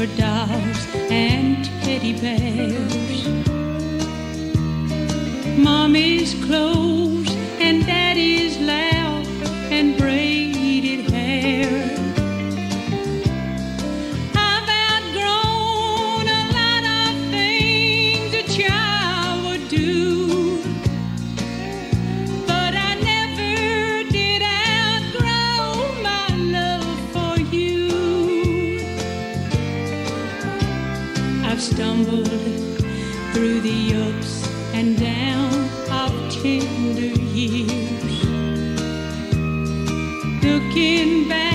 for dolls and teddy bears. Mommy's clothes I've stumbled through the ups and downs of tender years. Looking back